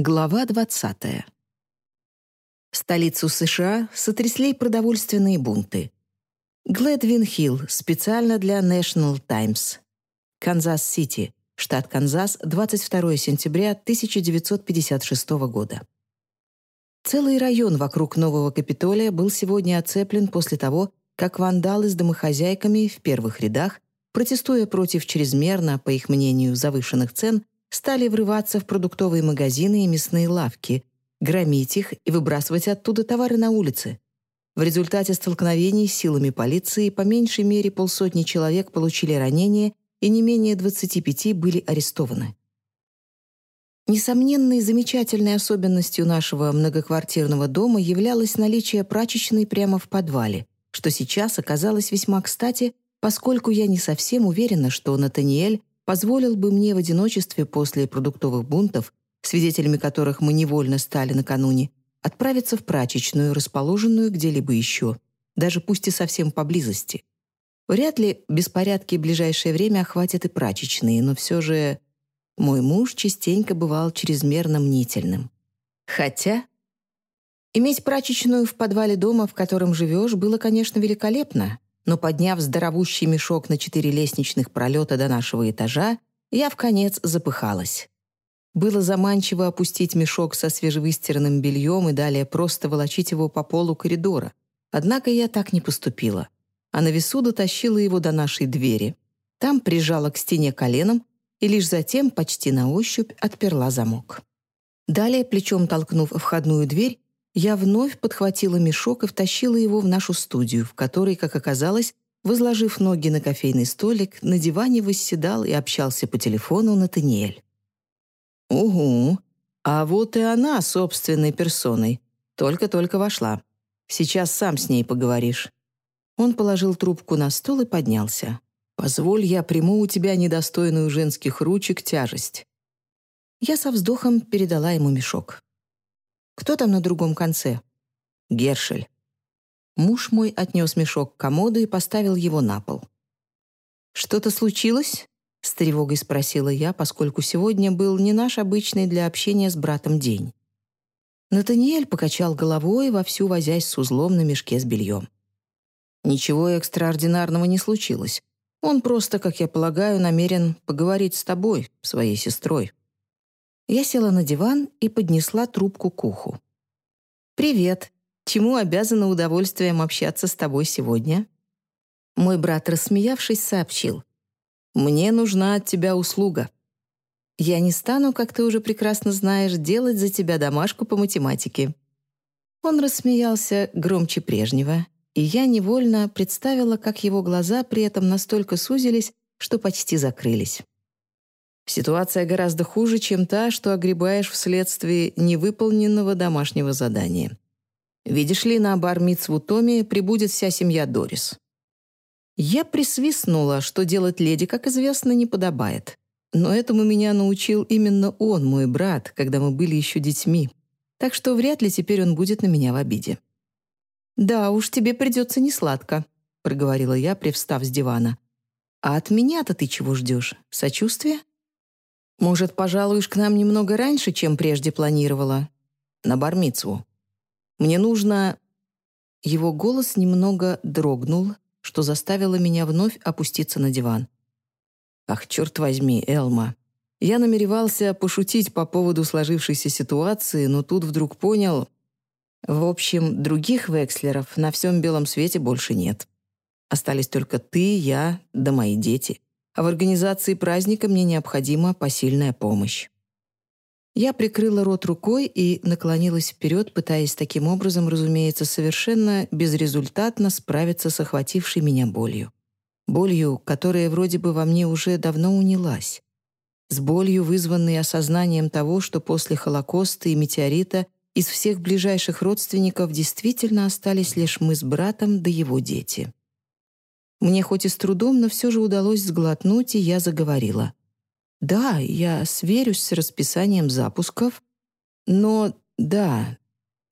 Глава 20. Столицу США сотрясли продовольственные бунты. Глэдвин-Хилл специально для National Times. Канзас-Сити, штат Канзас, 22 сентября 1956 года. Целый район вокруг нового Капитолия был сегодня оцеплен после того, как вандалы с домохозяйками в первых рядах, протестуя против чрезмерно, по их мнению, завышенных цен, стали врываться в продуктовые магазины и мясные лавки, громить их и выбрасывать оттуда товары на улицы. В результате столкновений с силами полиции по меньшей мере полсотни человек получили ранения и не менее 25 были арестованы. Несомненной замечательной особенностью нашего многоквартирного дома являлось наличие прачечной прямо в подвале, что сейчас оказалось весьма кстати, поскольку я не совсем уверена, что Натаниэль позволил бы мне в одиночестве после продуктовых бунтов, свидетелями которых мы невольно стали накануне, отправиться в прачечную, расположенную где-либо еще, даже пусть и совсем поблизости. Вряд ли беспорядки в ближайшее время охватят и прачечные, но все же мой муж частенько бывал чрезмерно мнительным. Хотя иметь прачечную в подвале дома, в котором живешь, было, конечно, великолепно, но подняв здоровущий мешок на четыре лестничных пролета до нашего этажа, я в конец запыхалась. Было заманчиво опустить мешок со свежевыстиранным бельем и далее просто волочить его по полу коридора. Однако я так не поступила, а на весу дотащила его до нашей двери. Там прижала к стене коленом и лишь затем почти на ощупь отперла замок. Далее, плечом толкнув входную дверь, я вновь подхватила мешок и втащила его в нашу студию, в которой, как оказалось, возложив ноги на кофейный столик, на диване восседал и общался по телефону Натаниэль. «Угу, а вот и она собственной персоной. Только-только вошла. Сейчас сам с ней поговоришь». Он положил трубку на стол и поднялся. «Позволь, я приму у тебя недостойную женских ручек тяжесть». Я со вздохом передала ему мешок. Кто там на другом конце? Гершель. Муж мой отнес мешок к комоду и поставил его на пол. «Что-то случилось?» — с тревогой спросила я, поскольку сегодня был не наш обычный для общения с братом день. Натаниэль покачал головой, вовсю возясь с узлом на мешке с бельем. «Ничего экстраординарного не случилось. Он просто, как я полагаю, намерен поговорить с тобой, своей сестрой». Я села на диван и поднесла трубку к уху. «Привет. Чему обязана удовольствием общаться с тобой сегодня?» Мой брат, рассмеявшись, сообщил. «Мне нужна от тебя услуга. Я не стану, как ты уже прекрасно знаешь, делать за тебя домашку по математике». Он рассмеялся громче прежнего, и я невольно представила, как его глаза при этом настолько сузились, что почти закрылись. Ситуация гораздо хуже, чем та, что огребаешь вследствие невыполненного домашнего задания. Видишь ли, на бар Митцву Томи прибудет вся семья Дорис. Я присвистнула, что делать леди, как известно, не подобает. Но этому меня научил именно он, мой брат, когда мы были еще детьми. Так что вряд ли теперь он будет на меня в обиде. «Да уж, тебе придется несладко», — проговорила я, привстав с дивана. «А от меня-то ты чего ждешь? Сочувствия?» Может, пожалуешь к нам немного раньше, чем прежде планировала? На бармицу. Мне нужно...» Его голос немного дрогнул, что заставило меня вновь опуститься на диван. «Ах, черт возьми, Элма!» Я намеревался пошутить по поводу сложившейся ситуации, но тут вдруг понял... В общем, других векслеров на всем белом свете больше нет. Остались только ты, я да мои дети а в организации праздника мне необходима посильная помощь. Я прикрыла рот рукой и наклонилась вперед, пытаясь таким образом, разумеется, совершенно безрезультатно справиться с охватившей меня болью. Болью, которая вроде бы во мне уже давно унялась. С болью, вызванной осознанием того, что после Холокоста и метеорита из всех ближайших родственников действительно остались лишь мы с братом да его дети. Мне хоть и с трудом, но все же удалось сглотнуть, и я заговорила. «Да, я сверюсь с расписанием запусков, но да,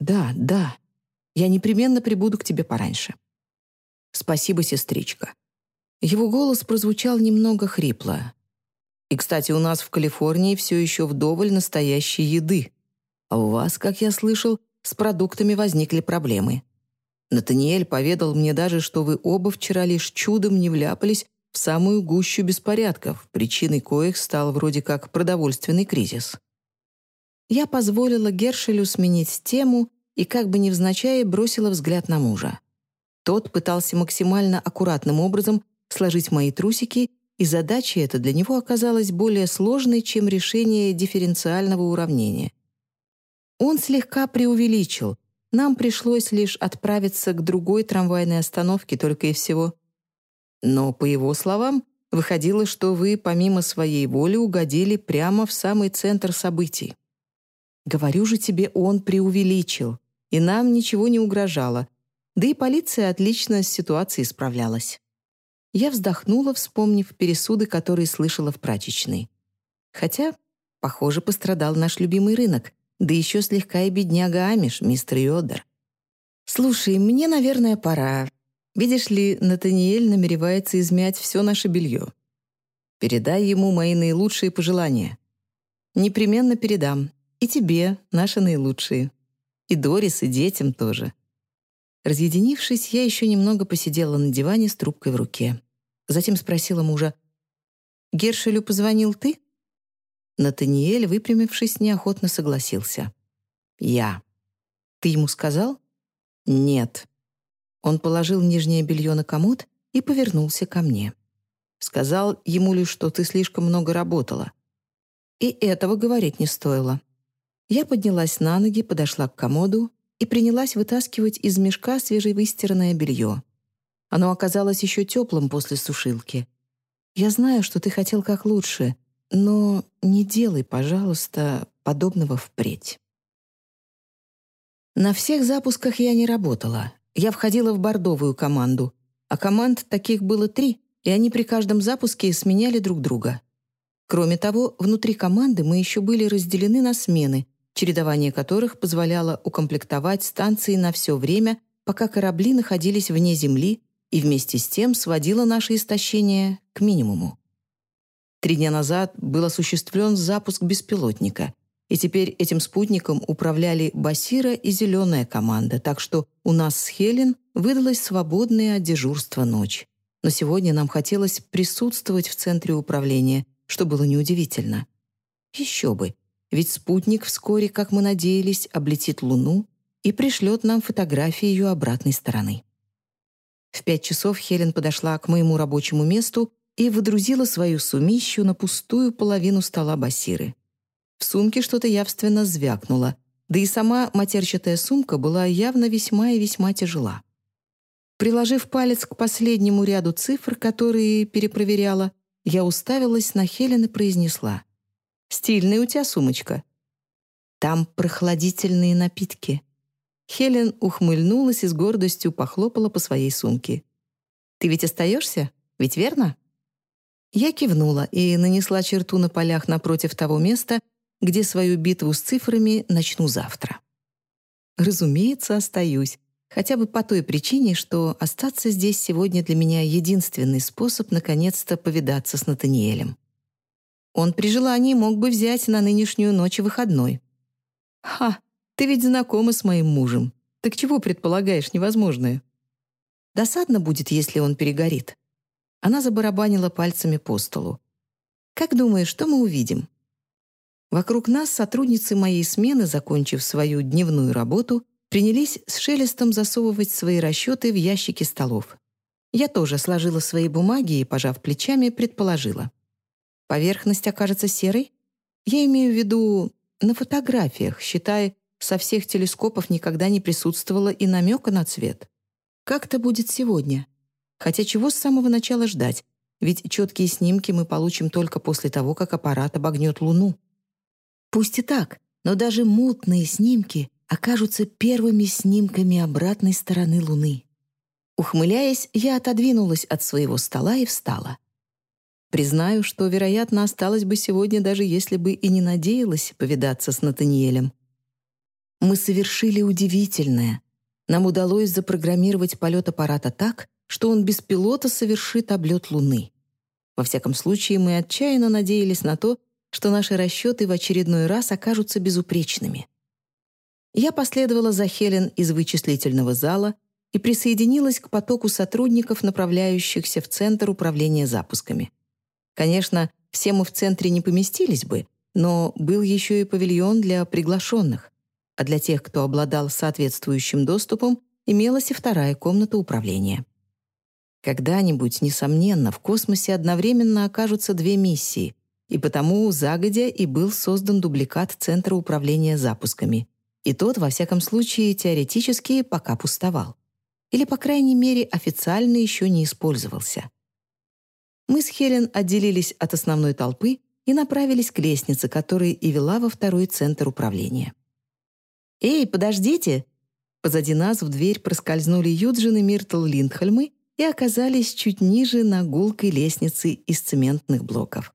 да, да, я непременно прибуду к тебе пораньше». «Спасибо, сестричка». Его голос прозвучал немного хрипло. «И, кстати, у нас в Калифорнии все еще вдоволь настоящей еды. А у вас, как я слышал, с продуктами возникли проблемы. Натаниэль поведал мне даже, что вы оба вчера лишь чудом не вляпались в самую гущу беспорядков, причиной коих стал вроде как продовольственный кризис. Я позволила Гершелю сменить тему и как бы невзначай бросила взгляд на мужа. Тот пытался максимально аккуратным образом сложить мои трусики, и задача эта для него оказалась более сложной, чем решение дифференциального уравнения. Он слегка преувеличил. Нам пришлось лишь отправиться к другой трамвайной остановке только и всего. Но, по его словам, выходило, что вы помимо своей воли угодили прямо в самый центр событий. Говорю же тебе, он преувеличил, и нам ничего не угрожало, да и полиция отлично с ситуацией справлялась. Я вздохнула, вспомнив пересуды, которые слышала в прачечной. Хотя, похоже, пострадал наш любимый рынок, да еще слегка и бедняга Амиш, мистер Йодер. «Слушай, мне, наверное, пора. Видишь ли, Натаниэль намеревается измять все наше белье. Передай ему мои наилучшие пожелания. Непременно передам. И тебе наши наилучшие. И Дорис, и детям тоже». Разъединившись, я еще немного посидела на диване с трубкой в руке. Затем спросила мужа, «Гершелю позвонил ты?» Натаниэль, выпрямившись, неохотно согласился. «Я». «Ты ему сказал?» «Нет». Он положил нижнее белье на комод и повернулся ко мне. Сказал ему лишь, что ты слишком много работала. И этого говорить не стоило. Я поднялась на ноги, подошла к комоду и принялась вытаскивать из мешка свежевыстиранное белье. Оно оказалось еще теплым после сушилки. «Я знаю, что ты хотел как лучше, но не делай, пожалуйста, подобного впредь. На всех запусках я не работала. Я входила в бордовую команду, а команд таких было три, и они при каждом запуске сменяли друг друга. Кроме того, внутри команды мы еще были разделены на смены, чередование которых позволяло укомплектовать станции на все время, пока корабли находились вне Земли и вместе с тем сводило наше истощение к минимуму. Три дня назад был осуществлен запуск беспилотника, и теперь этим спутником управляли Басира и зеленая команда, так что у нас с Хелен выдалась свободная от дежурства ночь. Но сегодня нам хотелось присутствовать в центре управления, что было неудивительно. Еще бы, ведь спутник вскоре, как мы надеялись, облетит Луну и пришлет нам фотографии ее обратной стороны. В пять часов Хелен подошла к моему рабочему месту и выдрузила свою сумищу на пустую половину стола Басиры. В сумке что-то явственно звякнуло, да и сама матерчатая сумка была явно весьма и весьма тяжела. Приложив палец к последнему ряду цифр, которые перепроверяла, я уставилась на Хелен и произнесла. «Стильная у тебя сумочка». «Там прохладительные напитки». Хелен ухмыльнулась и с гордостью похлопала по своей сумке. «Ты ведь остаешься? Ведь верно?» Я кивнула и нанесла черту на полях напротив того места, где свою битву с цифрами начну завтра. Разумеется, остаюсь, хотя бы по той причине, что остаться здесь сегодня для меня единственный способ наконец-то повидаться с Натаниэлем. Он при желании мог бы взять на нынешнюю ночь выходной. «Ха, ты ведь знакома с моим мужем. Так чего предполагаешь невозможное?» Досадно будет, если он перегорит. Она забарабанила пальцами по столу. «Как думаешь, что мы увидим?» Вокруг нас сотрудницы моей смены, закончив свою дневную работу, принялись с шелестом засовывать свои расчеты в ящики столов. Я тоже сложила свои бумаги и, пожав плечами, предположила. Поверхность окажется серой? Я имею в виду на фотографиях, считай, со всех телескопов никогда не присутствовало и намека на цвет. Как это будет сегодня? Хотя чего с самого начала ждать? Ведь четкие снимки мы получим только после того, как аппарат обогнет Луну. Пусть и так, но даже мутные снимки окажутся первыми снимками обратной стороны Луны. Ухмыляясь, я отодвинулась от своего стола и встала. Признаю, что, вероятно, осталась бы сегодня, даже если бы и не надеялась повидаться с Натаниэлем. Мы совершили удивительное. Нам удалось запрограммировать полет аппарата так, что он без пилота совершит облет Луны. Во всяком случае, мы отчаянно надеялись на то, что наши расчеты в очередной раз окажутся безупречными. Я последовала за Хелен из вычислительного зала и присоединилась к потоку сотрудников, направляющихся в Центр управления запусками. Конечно, все мы в центре не поместились бы, но был еще и павильон для приглашенных, а для тех, кто обладал соответствующим доступом, имелась и вторая комната управления. Когда-нибудь, несомненно, в космосе одновременно окажутся две миссии, и потому загодя и был создан дубликат Центра управления запусками. И тот, во всяком случае, теоретически пока пустовал. Или, по крайней мере, официально еще не использовался. Мы с Хелен отделились от основной толпы и направились к лестнице, которая и вела во второй центр управления. «Эй, подождите!» Позади нас в дверь проскользнули Юджин и Миртл Линдхольмы и оказались чуть ниже на гулкой лестнице из цементных блоков.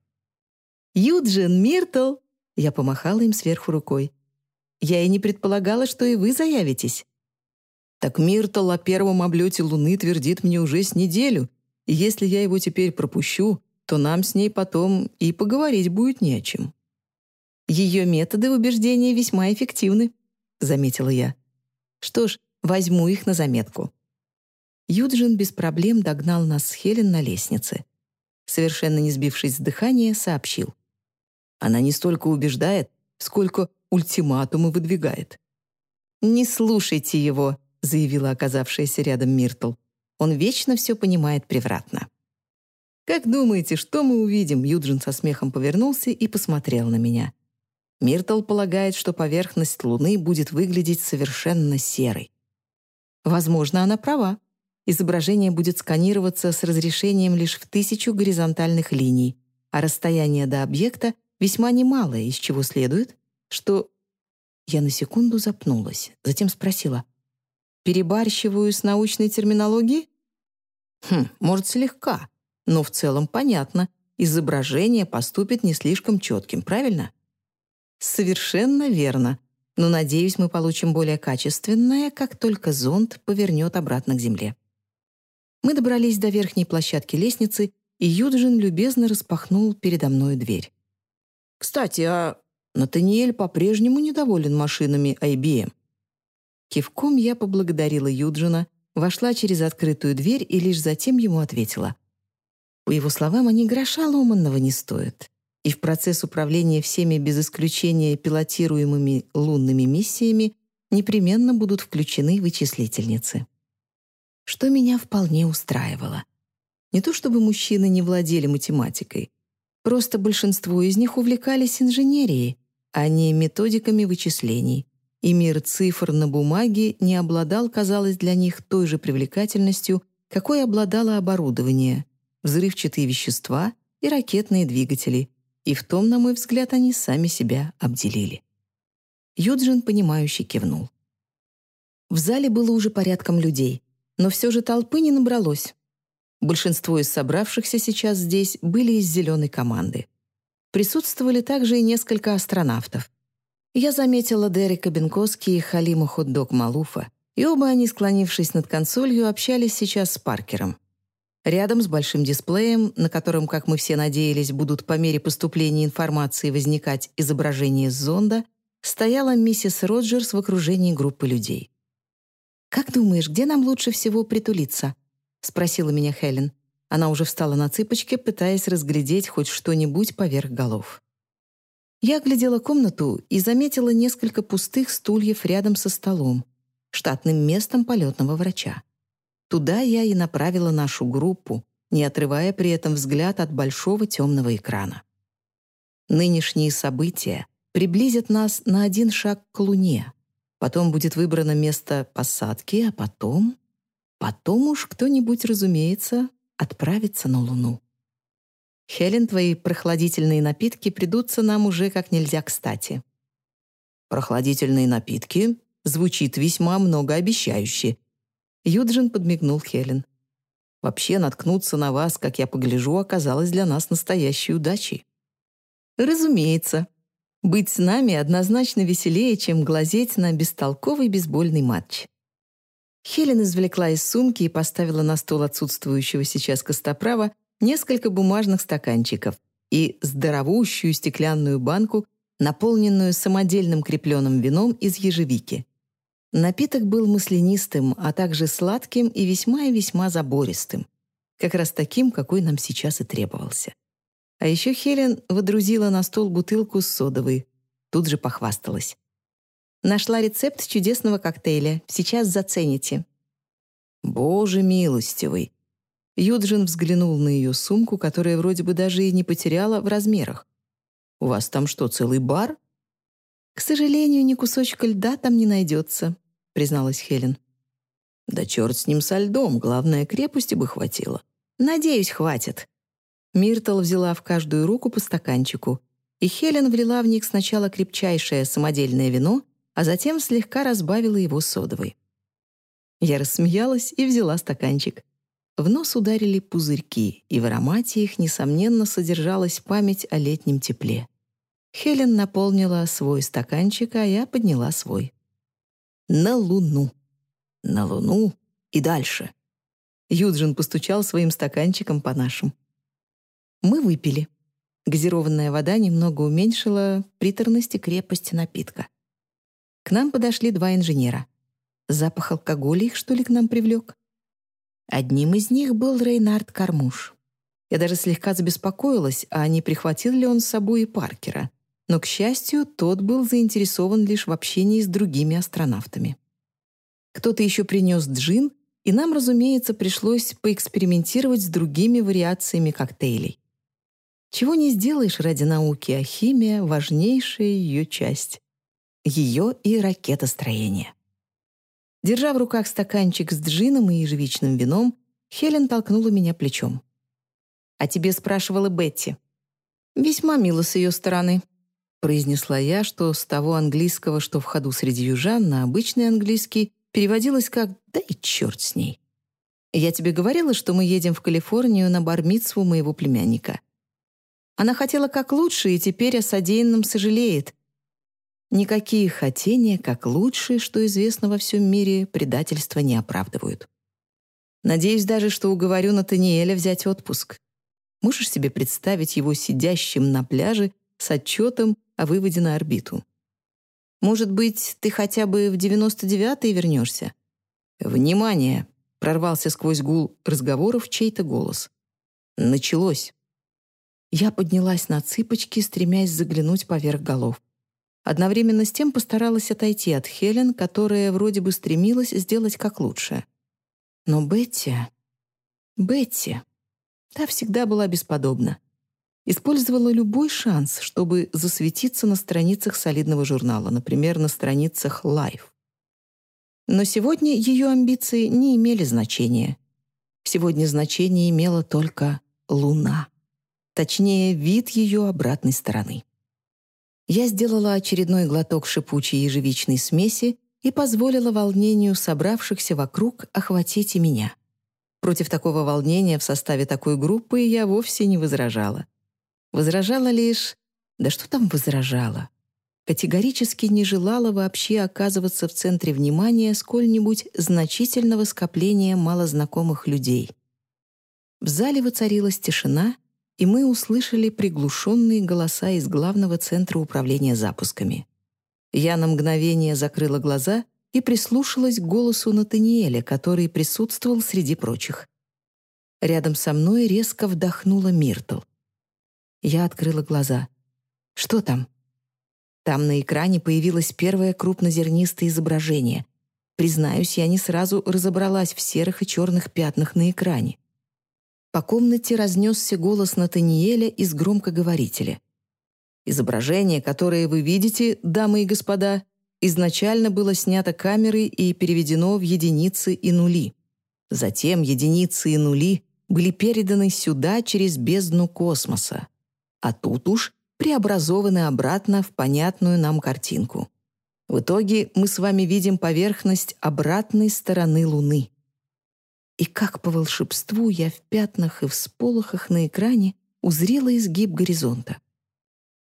«Юджин, Миртл!» Я помахала им сверху рукой. «Я и не предполагала, что и вы заявитесь». «Так Миртл о первом облете Луны твердит мне уже с неделю, и если я его теперь пропущу, то нам с ней потом и поговорить будет не о чем». «Ее методы убеждения весьма эффективны», — заметила я. «Что ж, возьму их на заметку». Юджин без проблем догнал нас с Хелен на лестнице. Совершенно не сбившись с дыхания, сообщил. Она не столько убеждает, сколько ультиматумы выдвигает. «Не слушайте его», — заявила оказавшаяся рядом Миртл. «Он вечно все понимает превратно». «Как думаете, что мы увидим?» Юджин со смехом повернулся и посмотрел на меня. Миртл полагает, что поверхность Луны будет выглядеть совершенно серой. Возможно, она права. Изображение будет сканироваться с разрешением лишь в тысячу горизонтальных линий, а расстояние до объекта весьма немалое, из чего следует, что... Я на секунду запнулась, затем спросила. «Перебарщиваю с научной терминологией?» «Хм, может, слегка, но в целом понятно. Изображение поступит не слишком четким, правильно?» «Совершенно верно. Но, надеюсь, мы получим более качественное, как только зонд повернет обратно к Земле». Мы добрались до верхней площадки лестницы, и Юджин любезно распахнул передо мной дверь. «Кстати, а Натаниэль по-прежнему недоволен машинами IBM». Кивком я поблагодарила Юджина, вошла через открытую дверь и лишь затем ему ответила. По его словам, они гроша ломанного не стоят. И в процесс управления всеми без исключения пилотируемыми лунными миссиями непременно будут включены вычислительницы что меня вполне устраивало. Не то чтобы мужчины не владели математикой, просто большинство из них увлекались инженерией, а не методиками вычислений, и мир цифр на бумаге не обладал, казалось, для них той же привлекательностью, какой обладало оборудование, взрывчатые вещества и ракетные двигатели, и в том, на мой взгляд, они сами себя обделили. Юджин, понимающе кивнул. В зале было уже порядком людей — но все же толпы не набралось. Большинство из собравшихся сейчас здесь были из зеленой команды. Присутствовали также и несколько астронавтов. Я заметила Дерека Бенкоски и Халима Ходдог Малуфа, и оба они, склонившись над консолью, общались сейчас с Паркером. Рядом с большим дисплеем, на котором, как мы все надеялись, будут по мере поступления информации возникать изображения с зонда, стояла миссис Роджерс в окружении группы людей. «Как думаешь, где нам лучше всего притулиться?» — спросила меня Хелен. Она уже встала на цыпочки, пытаясь разглядеть хоть что-нибудь поверх голов. Я оглядела комнату и заметила несколько пустых стульев рядом со столом, штатным местом полетного врача. Туда я и направила нашу группу, не отрывая при этом взгляд от большого темного экрана. Нынешние события приблизят нас на один шаг к Луне, Потом будет выбрано место посадки, а потом... Потом уж кто-нибудь, разумеется, отправится на Луну. Хелен, твои прохладительные напитки придутся нам уже как нельзя кстати. Прохладительные напитки звучит весьма многообещающе. Юджин подмигнул Хелен. Вообще наткнуться на вас, как я погляжу, оказалось для нас настоящей удачей. Разумеется, быть с нами однозначно веселее, чем глазеть на бестолковый бейсбольный матч. Хелен извлекла из сумки и поставила на стол отсутствующего сейчас костоправа несколько бумажных стаканчиков и здоровущую стеклянную банку, наполненную самодельным крепленным вином из ежевики, Напиток был маслянистым, а также сладким и весьма и весьма забористым. Как раз таким, какой нам сейчас и требовался. А еще Хелен водрузила на стол бутылку с содовой. Тут же похвасталась. «Нашла рецепт чудесного коктейля. Сейчас зацените». «Боже милостивый!» Юджин взглянул на ее сумку, которая вроде бы даже и не потеряла в размерах. «У вас там что, целый бар?» «К сожалению, ни кусочка льда там не найдется», — призналась Хелен. «Да черт с ним со льдом, главное, крепости бы хватило». «Надеюсь, хватит». Миртл взяла в каждую руку по стаканчику, и Хелен влила в них сначала крепчайшее самодельное вино, а затем слегка разбавила его содовой. Я рассмеялась и взяла стаканчик. В нос ударили пузырьки, и в аромате их, несомненно, содержалась память о летнем тепле. Хелен наполнила свой стаканчик, а я подняла свой. На Луну. На Луну и дальше. Юджин постучал своим стаканчиком по нашим. Мы выпили. Газированная вода немного уменьшила приторность и крепость напитка. К нам подошли два инженера. Запах алкоголя их, что ли, к нам привлек? Одним из них был Рейнард Кармуш. Я даже слегка забеспокоилась, а не прихватил ли он с собой и Паркера — но, к счастью, тот был заинтересован лишь в общении с другими астронавтами. Кто-то еще принес джин, и нам, разумеется, пришлось поэкспериментировать с другими вариациями коктейлей. Чего не сделаешь ради науки, а химия — важнейшая ее часть. Ее и ракетостроение. Держа в руках стаканчик с джином и ежевичным вином, Хелен толкнула меня плечом. «А тебе спрашивала Бетти». «Весьма мило с ее стороны», произнесла я, что с того английского, что в ходу среди южан, на обычный английский переводилось как «да и черт с ней». Я тебе говорила, что мы едем в Калифорнию на бармицву моего племянника. Она хотела как лучше и теперь о содеянном сожалеет. Никакие хотения, как лучше, что известно во всем мире, предательства не оправдывают. Надеюсь даже, что уговорю Натаниэля взять отпуск. Можешь себе представить его сидящим на пляже с отчетом о выводе на орбиту. Может быть, ты хотя бы в 99-й вернешься? Внимание! Прорвался сквозь гул разговоров чей-то голос. Началось. Я поднялась на цыпочки, стремясь заглянуть поверх голов. Одновременно с тем постаралась отойти от Хелен, которая вроде бы стремилась сделать как лучше. Но Бетти... Бетти... Та всегда была бесподобна использовала любой шанс, чтобы засветиться на страницах солидного журнала, например, на страницах Life. Но сегодня ее амбиции не имели значения. Сегодня значение имела только Луна. Точнее, вид ее обратной стороны. Я сделала очередной глоток шипучей ежевичной смеси и позволила волнению собравшихся вокруг охватить и меня. Против такого волнения в составе такой группы я вовсе не возражала. Возражала лишь... Да что там возражала? Категорически не желала вообще оказываться в центре внимания сколь-нибудь значительного скопления малознакомых людей. В зале воцарилась тишина, и мы услышали приглушенные голоса из главного центра управления запусками. Я на мгновение закрыла глаза и прислушалась к голосу Натаниэля, который присутствовал среди прочих. Рядом со мной резко вдохнула Миртл. Я открыла глаза. «Что там?» Там на экране появилось первое крупнозернистое изображение. Признаюсь, я не сразу разобралась в серых и черных пятнах на экране. По комнате разнесся голос Натаниэля из громкоговорителя. Изображение, которое вы видите, дамы и господа, изначально было снято камерой и переведено в единицы и нули. Затем единицы и нули были переданы сюда через бездну космоса а тут уж преобразованы обратно в понятную нам картинку. В итоге мы с вами видим поверхность обратной стороны Луны. И как по волшебству я в пятнах и всполохах на экране узрела изгиб горизонта.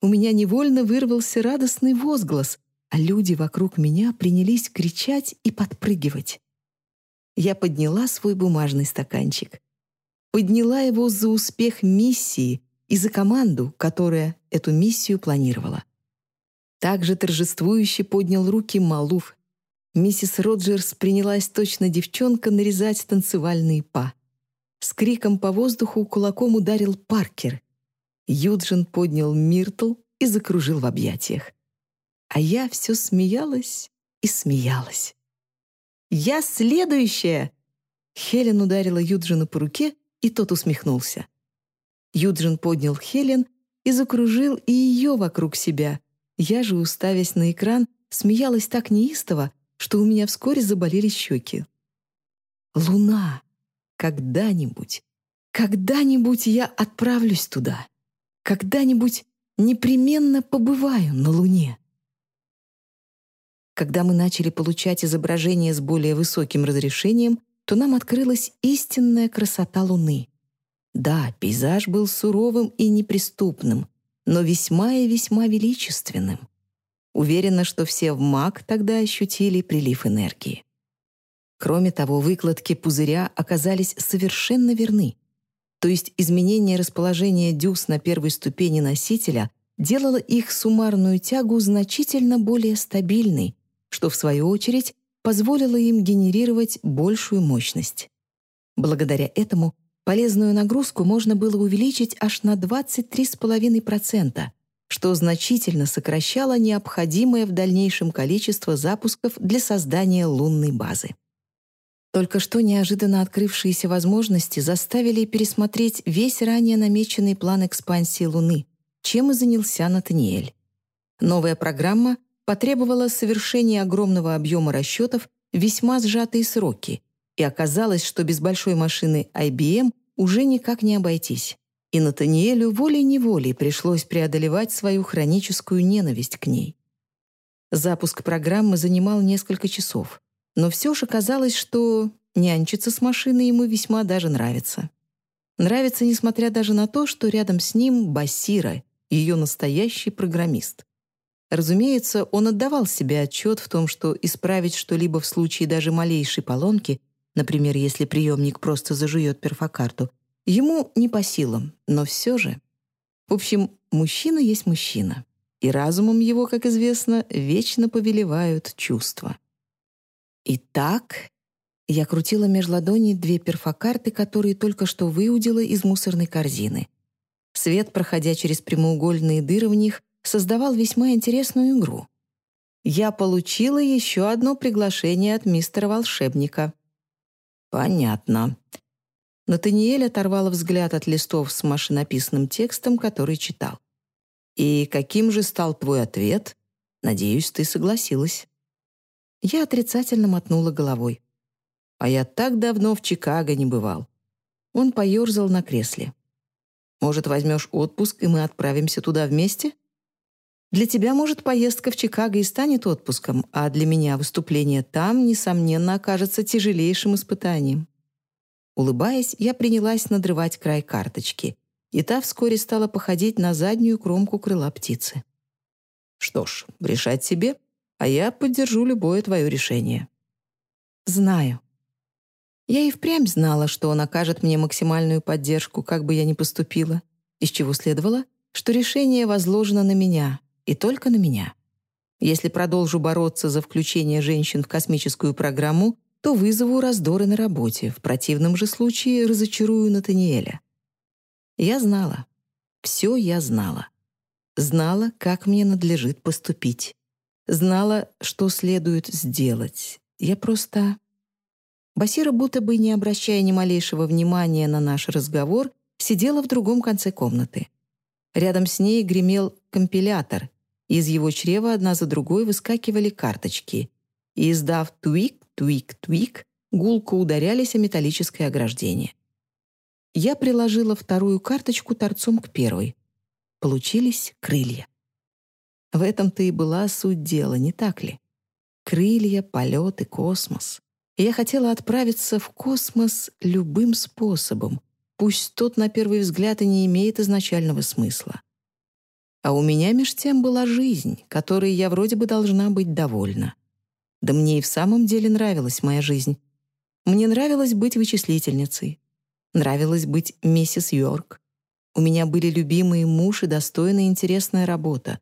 У меня невольно вырвался радостный возглас, а люди вокруг меня принялись кричать и подпрыгивать. Я подняла свой бумажный стаканчик. Подняла его за успех миссии, и за команду, которая эту миссию планировала. Также торжествующе поднял руки Малуф. Миссис Роджерс принялась точно девчонка нарезать танцевальные па. С криком по воздуху кулаком ударил Паркер. Юджин поднял Миртл и закружил в объятиях. А я все смеялась и смеялась. «Я следующая!» Хелен ударила Юджина по руке, и тот усмехнулся. Юджин поднял Хелен и закружил и ее вокруг себя. Я же, уставясь на экран, смеялась так неистово, что у меня вскоре заболели щеки. «Луна! Когда-нибудь, когда-нибудь я отправлюсь туда. Когда-нибудь непременно побываю на Луне». Когда мы начали получать изображения с более высоким разрешением, то нам открылась истинная красота Луны. Да, пейзаж был суровым и неприступным, но весьма и весьма величественным. Уверена, что все в МАК тогда ощутили прилив энергии. Кроме того, выкладки пузыря оказались совершенно верны. То есть изменение расположения дюз на первой ступени носителя делало их суммарную тягу значительно более стабильной, что, в свою очередь, позволило им генерировать большую мощность. Благодаря этому полезную нагрузку можно было увеличить аж на 23,5%, что значительно сокращало необходимое в дальнейшем количество запусков для создания лунной базы. Только что неожиданно открывшиеся возможности заставили пересмотреть весь ранее намеченный план экспансии Луны, чем и занялся Натаниэль. Новая программа потребовала совершения огромного объема расчетов в весьма сжатые сроки, и оказалось, что без большой машины IBM уже никак не обойтись. И Натаниэлю волей-неволей пришлось преодолевать свою хроническую ненависть к ней. Запуск программы занимал несколько часов, но все же казалось, что нянчиться с машиной ему весьма даже нравится. Нравится, несмотря даже на то, что рядом с ним Басира, ее настоящий программист. Разумеется, он отдавал себе отчет в том, что исправить что-либо в случае даже малейшей поломки, например, если приемник просто зажует перфокарту, ему не по силам, но все же. В общем, мужчина есть мужчина, и разумом его, как известно, вечно повелевают чувства. Итак, я крутила меж ладоней две перфокарты, которые только что выудила из мусорной корзины. Свет, проходя через прямоугольные дыры в них, создавал весьма интересную игру. Я получила еще одно приглашение от мистера волшебника. Понятно. Натаниэль оторвала взгляд от листов с машинописным текстом, который читал. «И каким же стал твой ответ? Надеюсь, ты согласилась». Я отрицательно мотнула головой. «А я так давно в Чикаго не бывал». Он поерзал на кресле. «Может, возьмешь отпуск, и мы отправимся туда вместе?» Для тебя, может, поездка в Чикаго и станет отпуском, а для меня выступление там, несомненно, окажется тяжелейшим испытанием. Улыбаясь, я принялась надрывать край карточки, и та вскоре стала походить на заднюю кромку крыла птицы. Что ж, решать себе, а я поддержу любое твое решение. Знаю. Я и впрямь знала, что он окажет мне максимальную поддержку, как бы я ни поступила, из чего следовало, что решение возложено на меня, и только на меня. Если продолжу бороться за включение женщин в космическую программу, то вызову раздоры на работе, в противном же случае разочарую Натаниэля. Я знала. Все я знала. Знала, как мне надлежит поступить. Знала, что следует сделать. Я просто... Басира, будто бы не обращая ни малейшего внимания на наш разговор, сидела в другом конце комнаты. Рядом с ней гремел компилятор, из его чрева одна за другой выскакивали карточки, и, издав «туик», «туик», гулко ударялись о металлическое ограждение. Я приложила вторую карточку торцом к первой. Получились крылья. В этом-то и была суть дела, не так ли? Крылья, полет и космос. Я хотела отправиться в космос любым способом, пусть тот на первый взгляд и не имеет изначального смысла. А у меня меж тем была жизнь, которой я вроде бы должна быть довольна. Да мне и в самом деле нравилась моя жизнь. Мне нравилось быть вычислительницей. Нравилось быть миссис Йорк. У меня были любимые муж и достойная интересная работа.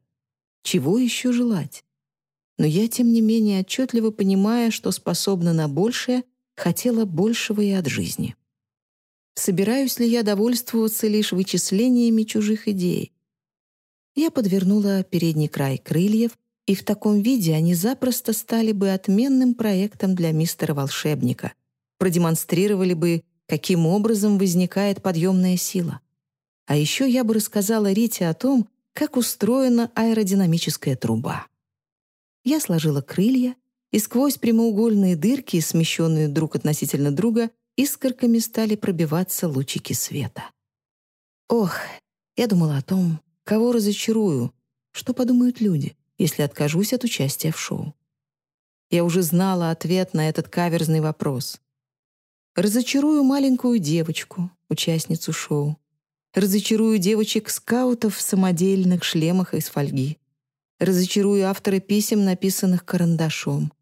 Чего еще желать? но я, тем не менее, отчетливо понимая, что способна на большее, хотела большего и от жизни. Собираюсь ли я довольствоваться лишь вычислениями чужих идей? Я подвернула передний край крыльев, и в таком виде они запросто стали бы отменным проектом для мистера-волшебника, продемонстрировали бы, каким образом возникает подъемная сила. А еще я бы рассказала Рите о том, как устроена аэродинамическая труба. Я сложила крылья, и сквозь прямоугольные дырки, смещенные друг относительно друга, искорками стали пробиваться лучики света. Ох, я думала о том, кого разочарую, что подумают люди, если откажусь от участия в шоу. Я уже знала ответ на этот каверзный вопрос. Разочарую маленькую девочку, участницу шоу. Разочарую девочек-скаутов в самодельных шлемах из фольги. Разочарую автора писем, написанных карандашом.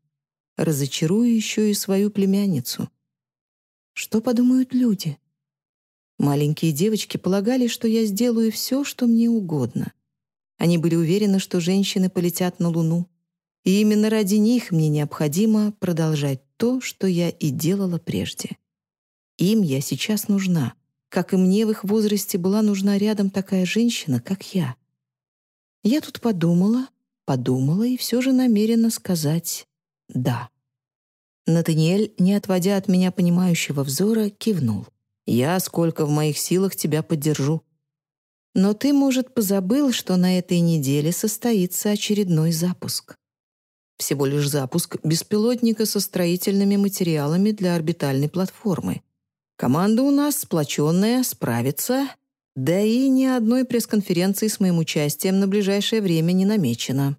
Разочарую еще и свою племянницу. Что подумают люди? Маленькие девочки полагали, что я сделаю все, что мне угодно. Они были уверены, что женщины полетят на Луну. И именно ради них мне необходимо продолжать то, что я и делала прежде. Им я сейчас нужна, как и мне в их возрасте была нужна рядом такая женщина, как я. Я тут подумала, подумала и все же намерена сказать «да». Натаниэль, не отводя от меня понимающего взора, кивнул. «Я, сколько в моих силах, тебя поддержу. Но ты, может, позабыл, что на этой неделе состоится очередной запуск. Всего лишь запуск беспилотника со строительными материалами для орбитальной платформы. Команда у нас сплоченная, справится, да и ни одной пресс-конференции с моим участием на ближайшее время не намечено.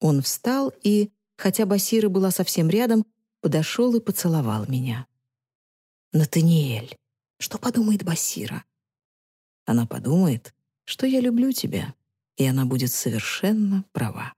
Он встал и, хотя Басира была совсем рядом, подошел и поцеловал меня. «Натаниэль, что подумает Басира?» Она подумает, что я люблю тебя, и она будет совершенно права.